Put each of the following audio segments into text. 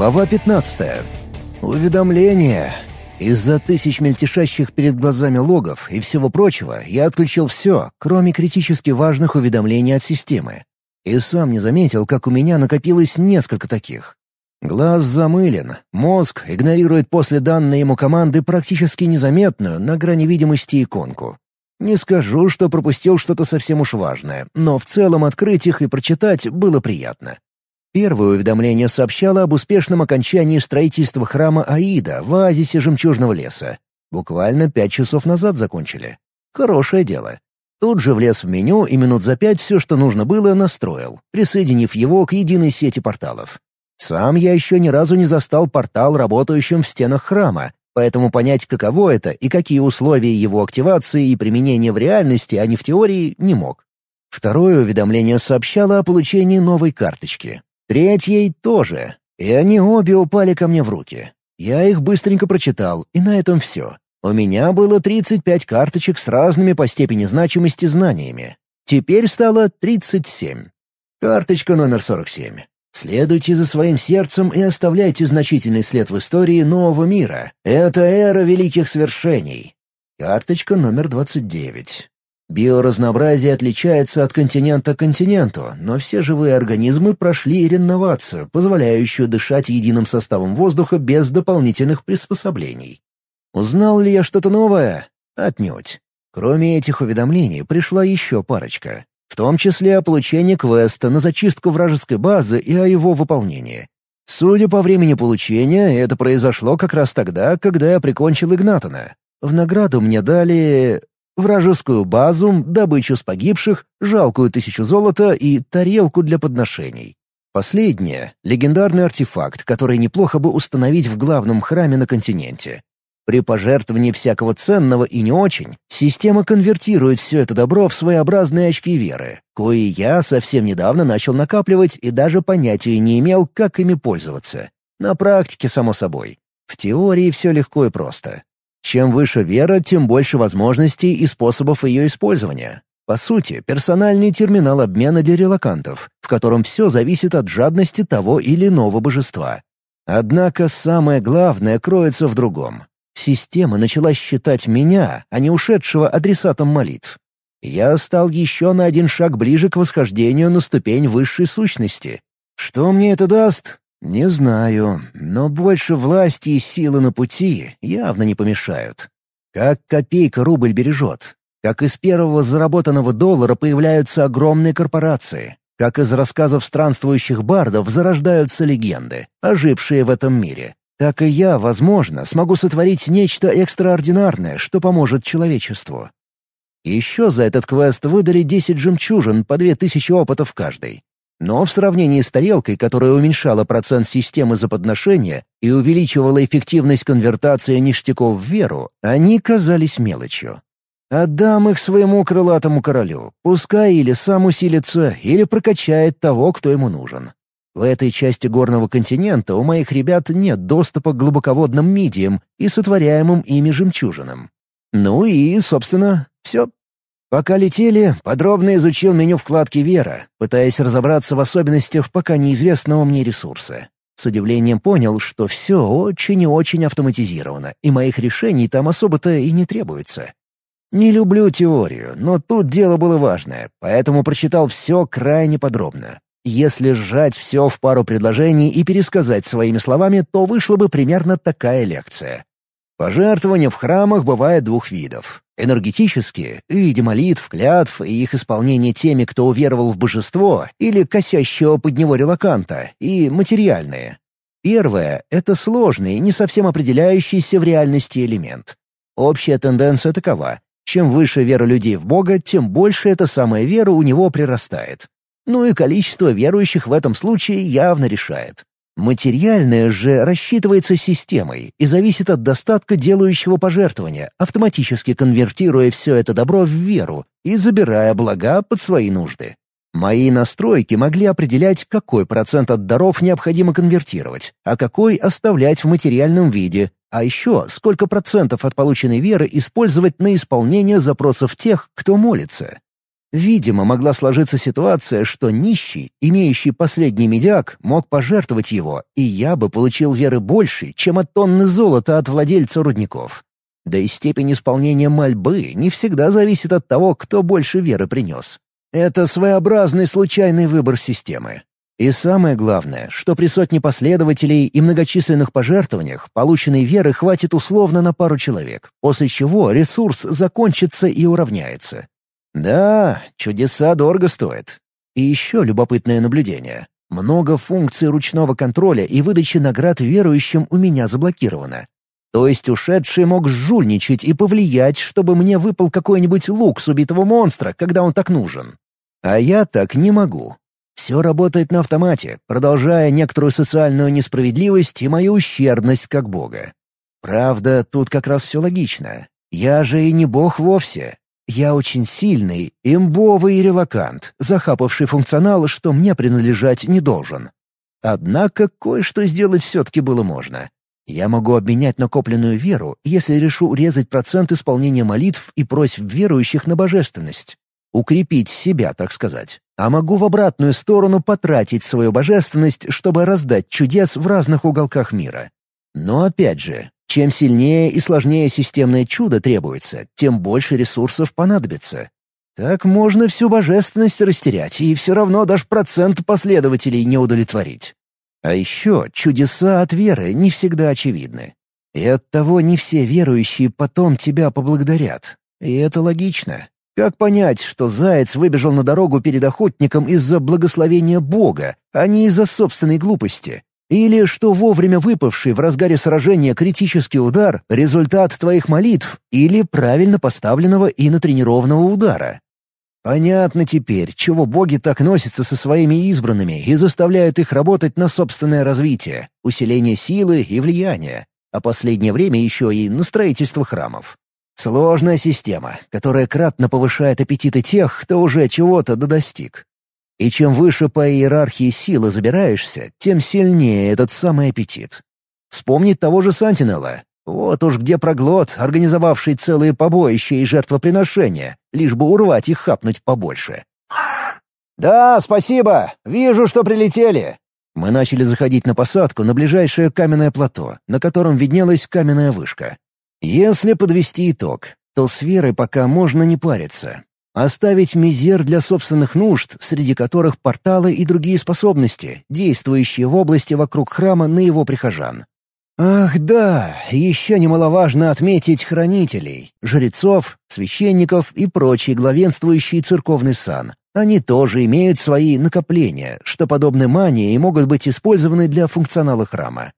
Глава 15. Уведомление. Из-за тысяч мельтешащих перед глазами логов и всего прочего я отключил все, кроме критически важных уведомлений от системы. И сам не заметил, как у меня накопилось несколько таких. Глаз замылен, мозг игнорирует после данной ему команды практически незаметную на грани видимости иконку. Не скажу, что пропустил что-то совсем уж важное, но в целом открыть их и прочитать было приятно. Первое уведомление сообщало об успешном окончании строительства храма Аида в оазисе Жемчужного леса. Буквально пять часов назад закончили. Хорошее дело. Тут же влез в меню и минут за пять все, что нужно было, настроил, присоединив его к единой сети порталов. Сам я еще ни разу не застал портал, работающим в стенах храма, поэтому понять, каково это и какие условия его активации и применения в реальности, а не в теории, не мог. Второе уведомление сообщало о получении новой карточки. Третьей тоже. И они обе упали ко мне в руки. Я их быстренько прочитал, и на этом все. У меня было 35 карточек с разными по степени значимости знаниями. Теперь стало 37. Карточка номер 47. Следуйте за своим сердцем и оставляйте значительный след в истории нового мира. Это эра великих свершений. Карточка номер 29. Биоразнообразие отличается от континента к континенту, но все живые организмы прошли реновацию, позволяющую дышать единым составом воздуха без дополнительных приспособлений. Узнал ли я что-то новое? Отнюдь. Кроме этих уведомлений пришла еще парочка, в том числе о получении квеста на зачистку вражеской базы и о его выполнении. Судя по времени получения, это произошло как раз тогда, когда я прикончил Игнатона. В награду мне дали вражескую базу, добычу с погибших, жалкую тысячу золота и тарелку для подношений. Последнее — легендарный артефакт, который неплохо бы установить в главном храме на континенте. При пожертвовании всякого ценного и не очень, система конвертирует все это добро в своеобразные очки веры, кои я совсем недавно начал накапливать и даже понятия не имел, как ими пользоваться. На практике, само собой. В теории все легко и просто. Чем выше вера, тем больше возможностей и способов ее использования. По сути, персональный терминал обмена для релакантов, в котором все зависит от жадности того или иного божества. Однако самое главное кроется в другом. Система начала считать меня, а не ушедшего адресатом молитв. Я стал еще на один шаг ближе к восхождению на ступень высшей сущности. Что мне это даст? «Не знаю, но больше власти и силы на пути явно не помешают. Как копейка рубль бережет, как из первого заработанного доллара появляются огромные корпорации, как из рассказов странствующих бардов зарождаются легенды, ожившие в этом мире, так и я, возможно, смогу сотворить нечто экстраординарное, что поможет человечеству. Еще за этот квест выдали 10 жемчужин по 2000 опытов каждый. Но в сравнении с тарелкой, которая уменьшала процент системы за подношение и увеличивала эффективность конвертации ништяков в веру, они казались мелочью. Отдам их своему крылатому королю, пускай или сам усилится, или прокачает того, кто ему нужен. В этой части горного континента у моих ребят нет доступа к глубоководным мидиям и сотворяемым ими жемчужинам. Ну и, собственно, все. Пока летели, подробно изучил меню вкладки «Вера», пытаясь разобраться в особенностях пока неизвестного мне ресурса. С удивлением понял, что все очень и очень автоматизировано, и моих решений там особо-то и не требуется. Не люблю теорию, но тут дело было важное, поэтому прочитал все крайне подробно. Если сжать все в пару предложений и пересказать своими словами, то вышла бы примерно такая лекция. Пожертвования в храмах бывают двух видов. Энергетические — в виде молитв, клятв и их исполнение теми, кто уверовал в божество, или косящего под него релаканта, и материальные. Первое — это сложный, не совсем определяющийся в реальности элемент. Общая тенденция такова. Чем выше вера людей в Бога, тем больше эта самая вера у него прирастает. Ну и количество верующих в этом случае явно решает. Материальное же рассчитывается системой и зависит от достатка делающего пожертвования, автоматически конвертируя все это добро в веру и забирая блага под свои нужды. Мои настройки могли определять, какой процент от даров необходимо конвертировать, а какой оставлять в материальном виде, а еще сколько процентов от полученной веры использовать на исполнение запросов тех, кто молится. Видимо, могла сложиться ситуация, что нищий, имеющий последний медиак, мог пожертвовать его, и я бы получил веры больше, чем от тонны золота от владельца рудников. Да и степень исполнения мольбы не всегда зависит от того, кто больше веры принес. Это своеобразный случайный выбор системы. И самое главное, что при сотне последователей и многочисленных пожертвованиях полученной веры хватит условно на пару человек, после чего ресурс закончится и уравняется. Да, чудеса дорого стоят. И еще любопытное наблюдение. Много функций ручного контроля и выдачи наград верующим у меня заблокировано. То есть ушедший мог жульничать и повлиять, чтобы мне выпал какой-нибудь лук с убитого монстра, когда он так нужен. А я так не могу. Все работает на автомате, продолжая некоторую социальную несправедливость и мою ущербность как бога. Правда, тут как раз все логично. Я же и не бог вовсе. Я очень сильный, имбовый релакант, захапавший функционал, что мне принадлежать не должен. Однако кое-что сделать все-таки было можно. Я могу обменять накопленную веру, если решу урезать процент исполнения молитв и просьб верующих на божественность. Укрепить себя, так сказать. А могу в обратную сторону потратить свою божественность, чтобы раздать чудес в разных уголках мира. Но опять же, чем сильнее и сложнее системное чудо требуется, тем больше ресурсов понадобится. Так можно всю божественность растерять, и все равно даже процент последователей не удовлетворить. А еще чудеса от веры не всегда очевидны. И оттого не все верующие потом тебя поблагодарят. И это логично. Как понять, что заяц выбежал на дорогу перед охотником из-за благословения Бога, а не из-за собственной глупости? Или что вовремя выпавший в разгаре сражения критический удар — результат твоих молитв или правильно поставленного и натренированного удара. Понятно теперь, чего боги так носятся со своими избранными и заставляют их работать на собственное развитие, усиление силы и влияния, а последнее время еще и на строительство храмов. Сложная система, которая кратно повышает аппетиты тех, кто уже чего-то достиг. И чем выше по иерархии силы забираешься, тем сильнее этот самый аппетит. Вспомнить того же Сантинела. Вот уж где проглот, организовавший целые побоища и жертвоприношения, лишь бы урвать и хапнуть побольше. «Да, спасибо. Вижу, что прилетели». Мы начали заходить на посадку на ближайшее каменное плато, на котором виднелась каменная вышка. Если подвести итог, то с верой пока можно не париться. Оставить мизер для собственных нужд, среди которых порталы и другие способности, действующие в области вокруг храма на его прихожан. Ах да, еще немаловажно отметить хранителей, жрецов, священников и прочий главенствующий церковный сан. Они тоже имеют свои накопления, что подобны мании могут быть использованы для функционала храма.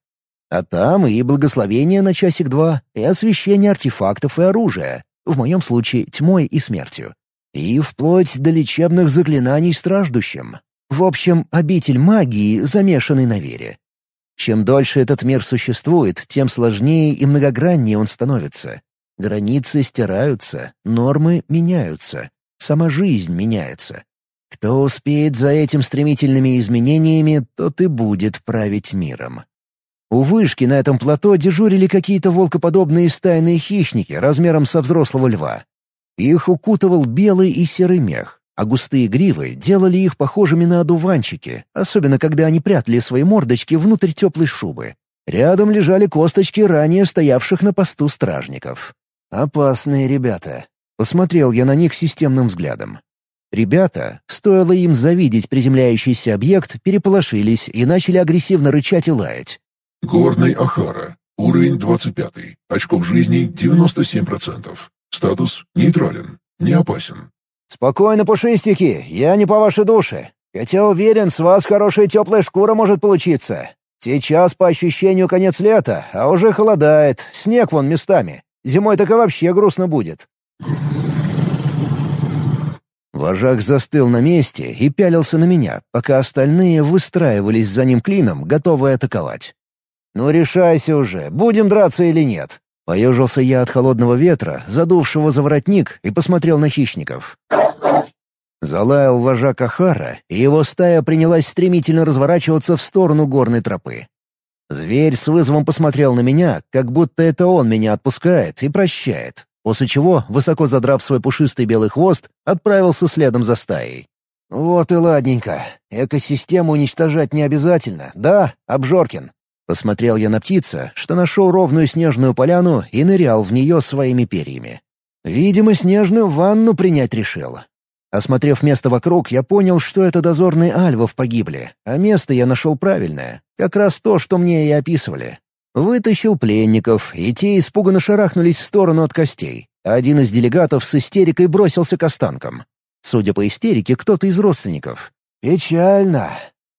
А там и благословение на часик-два, и освещение артефактов и оружия, в моем случае тьмой и смертью. И вплоть до лечебных заклинаний страждущим. В общем, обитель магии, замешанный на вере. Чем дольше этот мир существует, тем сложнее и многограннее он становится. Границы стираются, нормы меняются, сама жизнь меняется. Кто успеет за этим стремительными изменениями, тот и будет править миром. У вышки на этом плато дежурили какие-то волкоподобные стайные хищники размером со взрослого льва. Их укутывал белый и серый мех, а густые гривы делали их похожими на одуванчики, особенно когда они прятали свои мордочки внутрь теплой шубы. Рядом лежали косточки ранее стоявших на посту стражников. «Опасные ребята», — посмотрел я на них системным взглядом. Ребята, стоило им завидеть приземляющийся объект, переполошились и начали агрессивно рычать и лаять. «Горный Ахара. Уровень 25. Очков жизни 97%. Статус нейтрален, не опасен. «Спокойно, пушистики, я не по вашей душе. Хотя уверен, с вас хорошая теплая шкура может получиться. Сейчас, по ощущению, конец лета, а уже холодает, снег вон местами. Зимой так и вообще грустно будет». Вожак застыл на месте и пялился на меня, пока остальные выстраивались за ним клином, готовые атаковать. «Ну решайся уже, будем драться или нет?» Поежился я от холодного ветра, задувшего за воротник, и посмотрел на хищников. Залаял вожак Ахара, и его стая принялась стремительно разворачиваться в сторону горной тропы. Зверь с вызовом посмотрел на меня, как будто это он меня отпускает и прощает. после чего, высоко задрав свой пушистый белый хвост, отправился следом за стаей. «Вот и ладненько. Экосистему уничтожать не обязательно, да, Обжоркин?» Посмотрел я на птица, что нашел ровную снежную поляну и нырял в нее своими перьями. Видимо, снежную ванну принять решил. Осмотрев место вокруг, я понял, что это дозорные альвов погибли, а место я нашел правильное. Как раз то, что мне и описывали. Вытащил пленников, и те испуганно шарахнулись в сторону от костей. Один из делегатов с истерикой бросился к останкам. Судя по истерике, кто-то из родственников. «Печально»,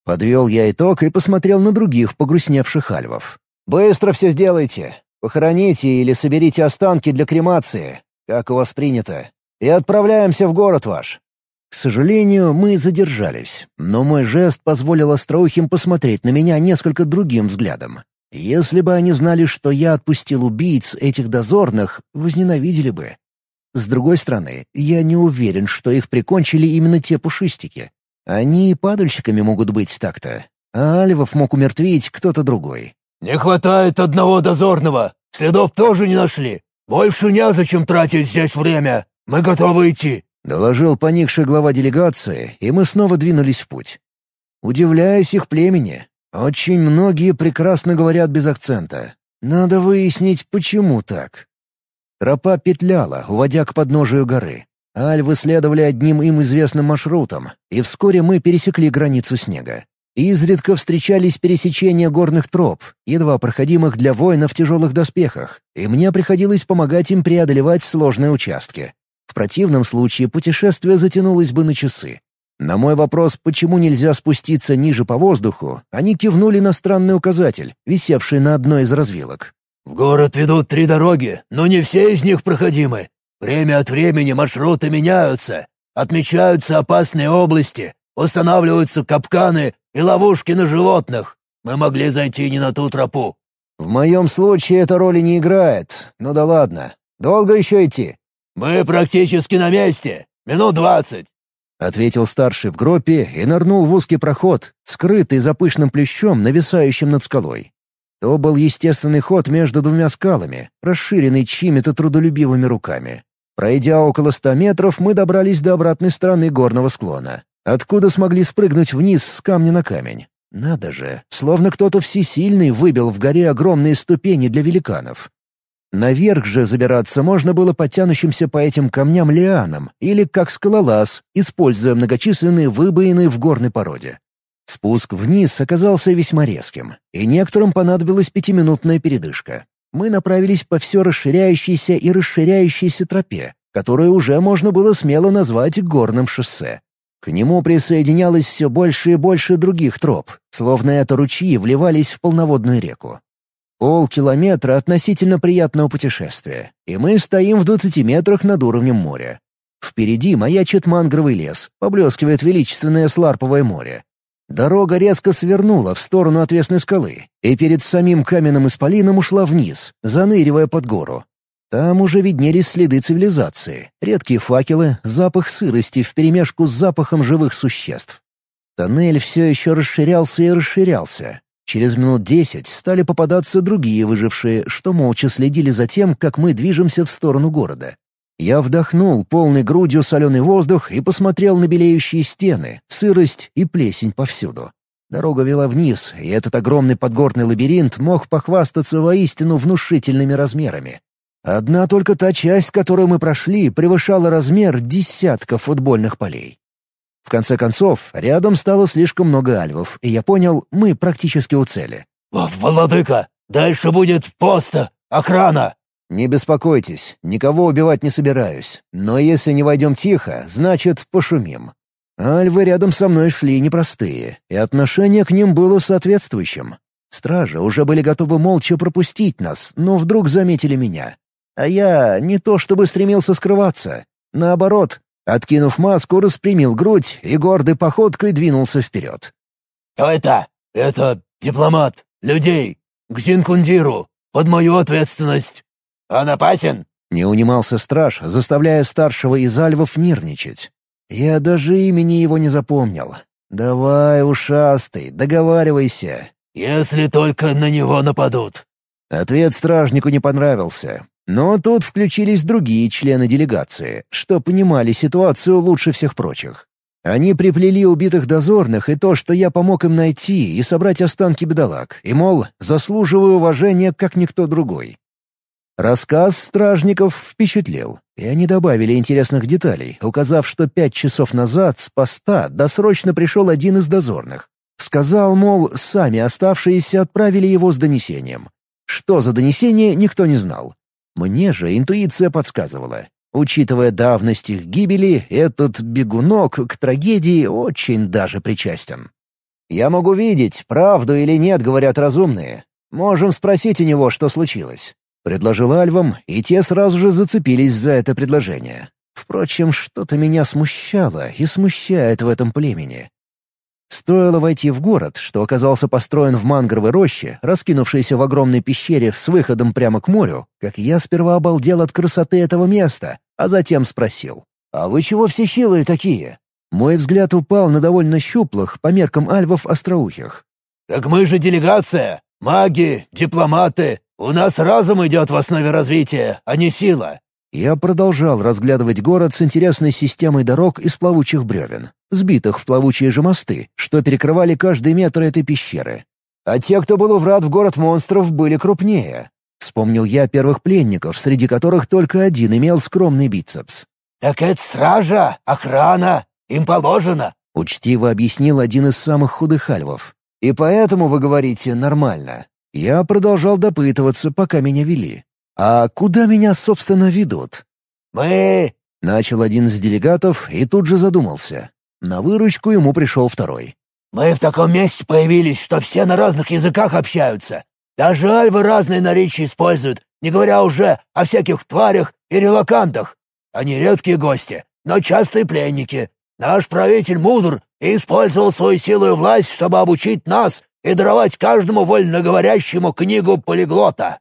Подвел я итог и посмотрел на других погрустневших альвов. «Быстро все сделайте. Похороните или соберите останки для кремации, как у вас принято, и отправляемся в город ваш». К сожалению, мы задержались, но мой жест позволил остроухим посмотреть на меня несколько другим взглядом. Если бы они знали, что я отпустил убийц этих дозорных, возненавидели бы. С другой стороны, я не уверен, что их прикончили именно те пушистики. Они и падальщиками могут быть так-то. А Альвов мог умертвить кто-то другой. «Не хватает одного дозорного. Следов тоже не нашли. Больше незачем тратить здесь время. Мы готовы идти», — доложил поникший глава делегации, и мы снова двинулись в путь. Удивляюсь их племени. Очень многие прекрасно говорят без акцента. Надо выяснить, почему так. Тропа петляла, уводя к подножию горы. Альвы следовали одним им известным маршрутом, и вскоре мы пересекли границу снега. Изредка встречались пересечения горных троп, едва проходимых для воинов в тяжелых доспехах, и мне приходилось помогать им преодолевать сложные участки. В противном случае путешествие затянулось бы на часы. На мой вопрос, почему нельзя спуститься ниже по воздуху, они кивнули на странный указатель, висевший на одной из развилок. «В город ведут три дороги, но не все из них проходимы. Время от времени маршруты меняются, отмечаются опасные области, устанавливаются капканы и ловушки на животных. Мы могли зайти не на ту тропу». «В моем случае это роли не играет. Ну да ладно. Долго еще идти?» «Мы практически на месте. Минут двадцать». — ответил старший в группе и нырнул в узкий проход, скрытый за пышным плющом, нависающим над скалой. То был естественный ход между двумя скалами, расширенный чьими-то трудолюбивыми руками. Пройдя около ста метров, мы добрались до обратной стороны горного склона, откуда смогли спрыгнуть вниз с камня на камень. Надо же, словно кто-то всесильный выбил в горе огромные ступени для великанов. Наверх же забираться можно было по тянущимся по этим камням лианам или как скалолаз, используя многочисленные выбоины в горной породе. Спуск вниз оказался весьма резким, и некоторым понадобилась пятиминутная передышка мы направились по все расширяющейся и расширяющейся тропе, которую уже можно было смело назвать горным шоссе. К нему присоединялось все больше и больше других троп, словно это ручьи вливались в полноводную реку. Полкилометра относительно приятного путешествия, и мы стоим в 20 метрах над уровнем моря. Впереди маячит мангровый лес, поблескивает величественное Сларповое море, Дорога резко свернула в сторону отвесной скалы, и перед самим каменным исполином ушла вниз, заныривая под гору. Там уже виднелись следы цивилизации, редкие факелы, запах сырости вперемешку с запахом живых существ. Тоннель все еще расширялся и расширялся. Через минут десять стали попадаться другие выжившие, что молча следили за тем, как мы движемся в сторону города. Я вдохнул полной грудью соленый воздух и посмотрел на белеющие стены, сырость и плесень повсюду. Дорога вела вниз, и этот огромный подгорный лабиринт мог похвастаться воистину внушительными размерами. Одна только та часть, которую мы прошли, превышала размер десятка футбольных полей. В конце концов, рядом стало слишком много альвов, и я понял, мы практически у цели. «Владыка, дальше будет пост, охрана!» «Не беспокойтесь, никого убивать не собираюсь. Но если не войдем тихо, значит, пошумим». Альвы рядом со мной шли непростые, и отношение к ним было соответствующим. Стражи уже были готовы молча пропустить нас, но вдруг заметили меня. А я не то чтобы стремился скрываться. Наоборот, откинув маску, распрямил грудь и гордой походкой двинулся вперед. «Кто это? Это дипломат. Людей. К Зинкундиру. Под мою ответственность. «Он опасен?» — не унимался страж, заставляя старшего из альвов нервничать. «Я даже имени его не запомнил. Давай, ушастый, договаривайся». «Если только на него нападут». Ответ стражнику не понравился. Но тут включились другие члены делегации, что понимали ситуацию лучше всех прочих. Они приплели убитых дозорных и то, что я помог им найти и собрать останки бедолаг, и, мол, заслуживаю уважения, как никто другой. Рассказ стражников впечатлил, и они добавили интересных деталей, указав, что пять часов назад с поста досрочно пришел один из дозорных. Сказал, мол, сами оставшиеся отправили его с донесением. Что за донесение, никто не знал. Мне же интуиция подсказывала. Учитывая давность их гибели, этот бегунок к трагедии очень даже причастен. «Я могу видеть, правду или нет, говорят разумные. Можем спросить у него, что случилось». Предложил Альвам, и те сразу же зацепились за это предложение. Впрочем, что-то меня смущало и смущает в этом племени. Стоило войти в город, что оказался построен в мангровой роще, раскинувшейся в огромной пещере с выходом прямо к морю, как я сперва обалдел от красоты этого места, а затем спросил. «А вы чего все хилые такие?» Мой взгляд упал на довольно щуплых, по меркам альвов, остроухих. «Так мы же делегация! Маги, дипломаты! У нас разум идет в основе развития, а не сила!» Я продолжал разглядывать город с интересной системой дорог из плавучих бревен, сбитых в плавучие же мосты, что перекрывали каждый метр этой пещеры. А те, кто был у врат в город монстров, были крупнее. Вспомнил я первых пленников, среди которых только один имел скромный бицепс. «Так это стража, охрана, им положено», — учтиво объяснил один из самых худых альвов. «И поэтому, вы говорите, нормально». Я продолжал допытываться, пока меня вели. «А куда меня, собственно, ведут?» «Мы...» — начал один из делегатов и тут же задумался. На выручку ему пришел второй. «Мы в таком месте появились, что все на разных языках общаются. Даже альвы разные наречия используют, не говоря уже о всяких тварях и релакантах. Они редкие гости, но частые пленники. Наш правитель мудр и использовал свою силу и власть, чтобы обучить нас и даровать каждому вольноговорящему книгу полиглота».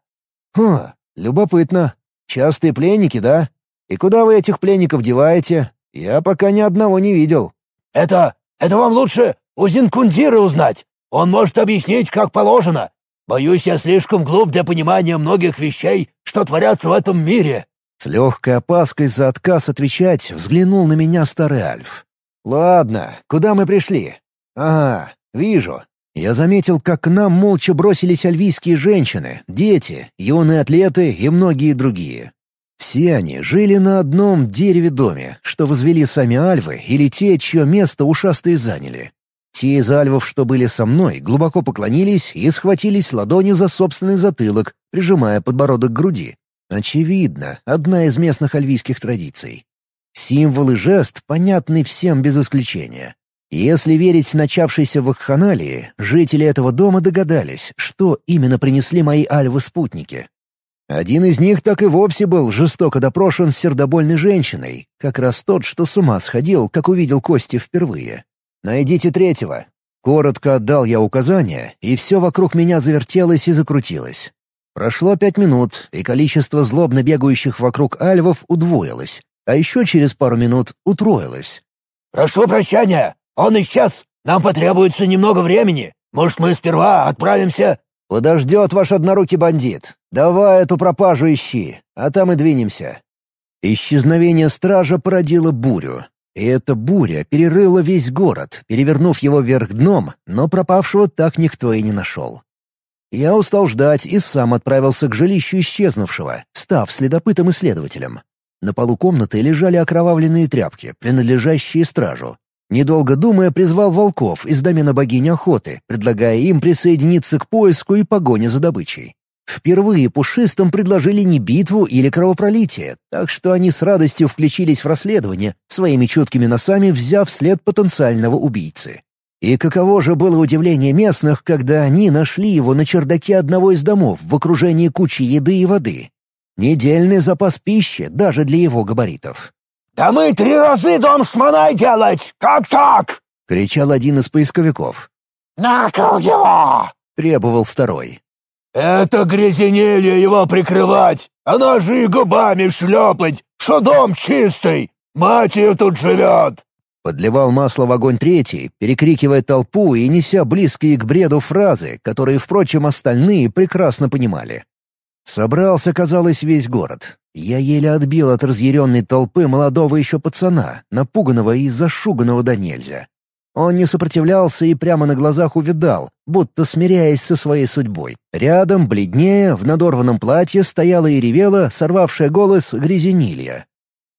«Хм, любопытно. Частые пленники, да? И куда вы этих пленников деваете? Я пока ни одного не видел». «Это... это вам лучше у Зинкундира узнать. Он может объяснить, как положено. Боюсь, я слишком глуп для понимания многих вещей, что творятся в этом мире». С легкой опаской за отказ отвечать взглянул на меня старый Альф. «Ладно, куда мы пришли?» «Ага, вижу. Я заметил, как к нам молча бросились альвийские женщины, дети, юные атлеты и многие другие. Все они жили на одном дереве-доме, что возвели сами альвы или те, чье место ушастые заняли. Те из альвов, что были со мной, глубоко поклонились и схватились ладонью за собственный затылок, прижимая подбородок к груди. Очевидно, одна из местных альвийских традиций. Символ и жест понятны всем без исключения. Если верить начавшейся вакханалии, жители этого дома догадались, что именно принесли мои альвы-спутники. Один из них так и вовсе был жестоко допрошен сердобольной женщиной, как раз тот, что с ума сходил, как увидел Кости впервые. «Найдите третьего». Коротко отдал я указания, и все вокруг меня завертелось и закрутилось. Прошло пять минут, и количество злобно бегающих вокруг альвов удвоилось, а еще через пару минут утроилось. «Прошу прощения, он исчез. Нам потребуется немного времени. Может, мы сперва отправимся...» «Подождет ваш однорукий бандит. Давай эту пропажу ищи, а там и двинемся». Исчезновение стража породило бурю. И эта буря перерыла весь город, перевернув его вверх дном, но пропавшего так никто и не нашел. Я устал ждать и сам отправился к жилищу исчезнувшего, став следопытом-исследователем. На полу комнаты лежали окровавленные тряпки, принадлежащие стражу, Недолго думая, призвал волков из домена богини охоты, предлагая им присоединиться к поиску и погоне за добычей. Впервые пушистым предложили не битву или кровопролитие, так что они с радостью включились в расследование, своими чуткими носами взяв след потенциального убийцы. И каково же было удивление местных, когда они нашли его на чердаке одного из домов в окружении кучи еды и воды. Недельный запас пищи даже для его габаритов. «Да мы три разы дом шмонай делать! Как так?» — кричал один из поисковиков. «Накол его!» — требовал второй. «Это грязенелье его прикрывать! Она же и губами шлепать, что дом чистый! Мать ее тут живет!» Подливал масло в огонь третий, перекрикивая толпу и неся близкие к бреду фразы, которые, впрочем, остальные прекрасно понимали. Собрался, казалось, весь город. Я еле отбил от разъяренной толпы молодого еще пацана, напуганного и зашуганного до нельзя. Он не сопротивлялся и прямо на глазах увидал, будто смиряясь со своей судьбой. Рядом, бледнее, в надорванном платье стояла и ревела, сорвавшая голос грязенилья.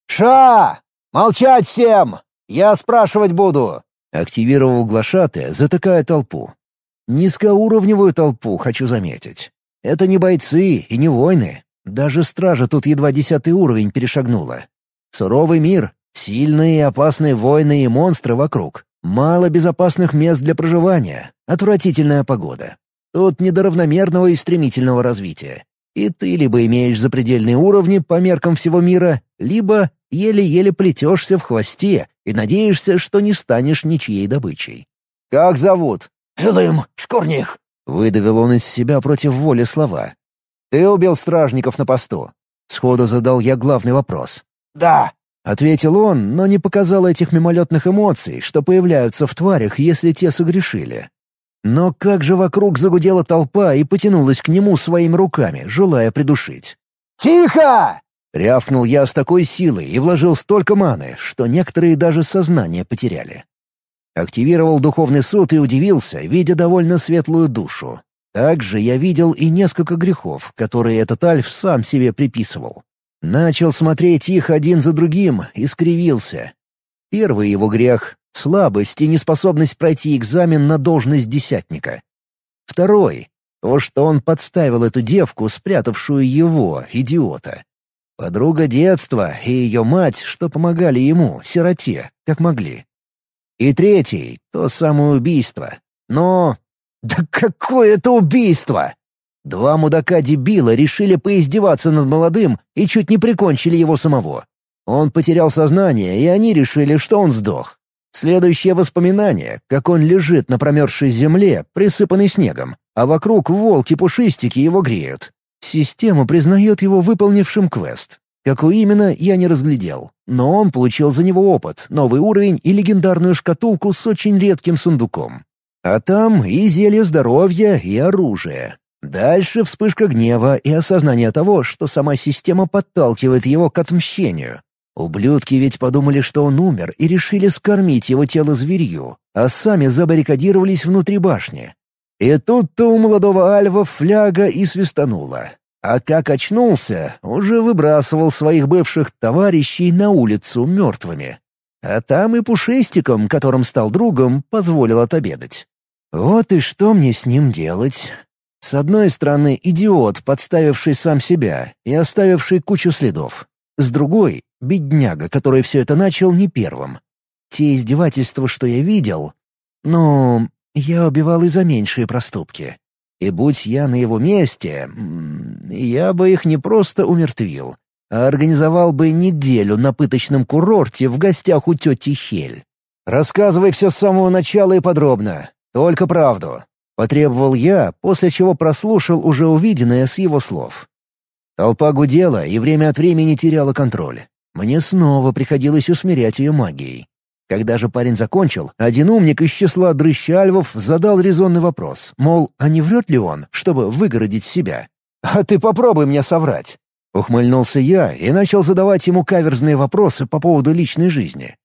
«Ша! Молчать всем! Я спрашивать буду!» Активировал глашатая, затыкая толпу. Низкоуровневую толпу, хочу заметить. Это не бойцы и не воины. Даже стража тут едва десятый уровень перешагнула. Суровый мир, сильные и опасные воины и монстры вокруг. Мало безопасных мест для проживания, отвратительная погода. Тут не до равномерного и стремительного развития. И ты либо имеешь запредельные уровни по меркам всего мира, либо еле-еле плетешься в хвосте и надеешься, что не станешь ничьей добычей. «Как зовут?» «Элым Шкурних», — выдавил он из себя против воли слова. «Ты убил стражников на посту?» Сходу задал я главный вопрос. «Да», — ответил он, но не показал этих мимолетных эмоций, что появляются в тварях, если те согрешили. Но как же вокруг загудела толпа и потянулась к нему своими руками, желая придушить. «Тихо!» — рявкнул я с такой силой и вложил столько маны, что некоторые даже сознание потеряли. Активировал духовный суд и удивился, видя довольно светлую душу. Также я видел и несколько грехов, которые этот Альф сам себе приписывал. Начал смотреть их один за другим и скривился. Первый его грех — слабость и неспособность пройти экзамен на должность десятника. Второй — то, что он подставил эту девку, спрятавшую его, идиота. Подруга детства и ее мать, что помогали ему, сироте, как могли. И третий — то самое убийство. Но... Да какое это убийство! Два мудака-дебила решили поиздеваться над молодым и чуть не прикончили его самого. Он потерял сознание, и они решили, что он сдох. Следующее воспоминание, как он лежит на промерзшей земле, присыпанной снегом, а вокруг волки-пушистики его греют. Система признает его выполнившим квест. Какой именно, я не разглядел. Но он получил за него опыт, новый уровень и легендарную шкатулку с очень редким сундуком. А там и зелье здоровья, и оружие. Дальше вспышка гнева и осознание того, что сама система подталкивает его к отмщению. Ублюдки ведь подумали, что он умер, и решили скормить его тело зверью, а сами забаррикадировались внутри башни. И тут-то у молодого Альва фляга и свистанула. А как очнулся, уже выбрасывал своих бывших товарищей на улицу мертвыми. А там и пушистиком, которым стал другом, позволил отобедать. Вот и что мне с ним делать? С одной стороны, идиот, подставивший сам себя и оставивший кучу следов. С другой — бедняга, который все это начал не первым. Те издевательства, что я видел... Ну, я убивал и за меньшие проступки. И будь я на его месте, я бы их не просто умертвил, а организовал бы неделю на пыточном курорте в гостях у тети Хель. «Рассказывай все с самого начала и подробно. Только правду. Потребовал я, после чего прослушал уже увиденное с его слов. Толпа гудела и время от времени теряла контроль. Мне снова приходилось усмирять ее магией. Когда же парень закончил, один умник из числа дрыщальвов задал резонный вопрос, мол, а не врет ли он, чтобы выгородить себя? «А ты попробуй мне соврать!» Ухмыльнулся я и начал задавать ему каверзные вопросы по поводу личной жизни.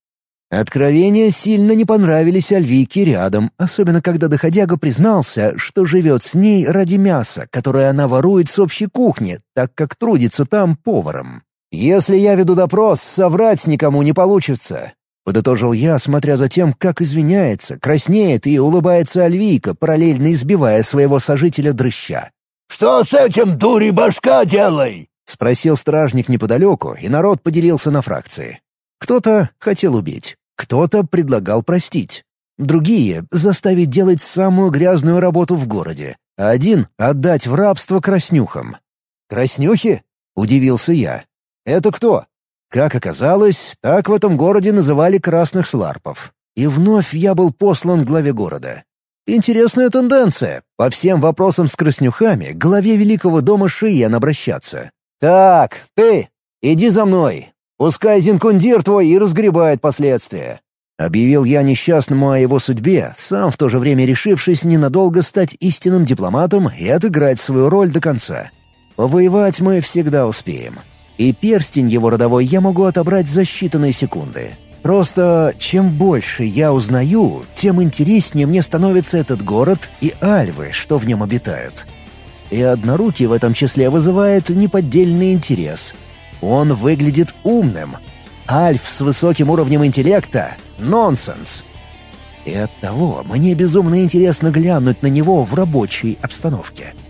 Откровения сильно не понравились Альвике рядом, особенно когда доходяга признался, что живет с ней ради мяса, которое она ворует с общей кухни, так как трудится там поваром. «Если я веду допрос, соврать никому не получится», — подытожил я, смотря за тем, как извиняется, краснеет и улыбается Альвийка, параллельно избивая своего сожителя дрыща. «Что с этим, дури башка, делай?» — спросил стражник неподалеку, и народ поделился на фракции. Кто-то хотел убить, кто-то предлагал простить. Другие — заставить делать самую грязную работу в городе, а один — отдать в рабство краснюхам. «Краснюхи?» — удивился я. «Это кто?» Как оказалось, так в этом городе называли красных сларпов. И вновь я был послан главе города. Интересная тенденция. По всем вопросам с краснюхами главе великого дома Шиен обращаться. «Так, ты, иди за мной. Пускай Зинкундир твой и разгребает последствия». Объявил я несчастному о его судьбе, сам в то же время решившись ненадолго стать истинным дипломатом и отыграть свою роль до конца. Повоевать мы всегда успеем. И перстень его родовой я могу отобрать за считанные секунды. Просто чем больше я узнаю, тем интереснее мне становится этот город и альвы, что в нем обитают. И однорукий в этом числе вызывает неподдельный интерес. Он выглядит умным. Альф с высоким уровнем интеллекта — нонсенс. И оттого мне безумно интересно глянуть на него в рабочей обстановке. —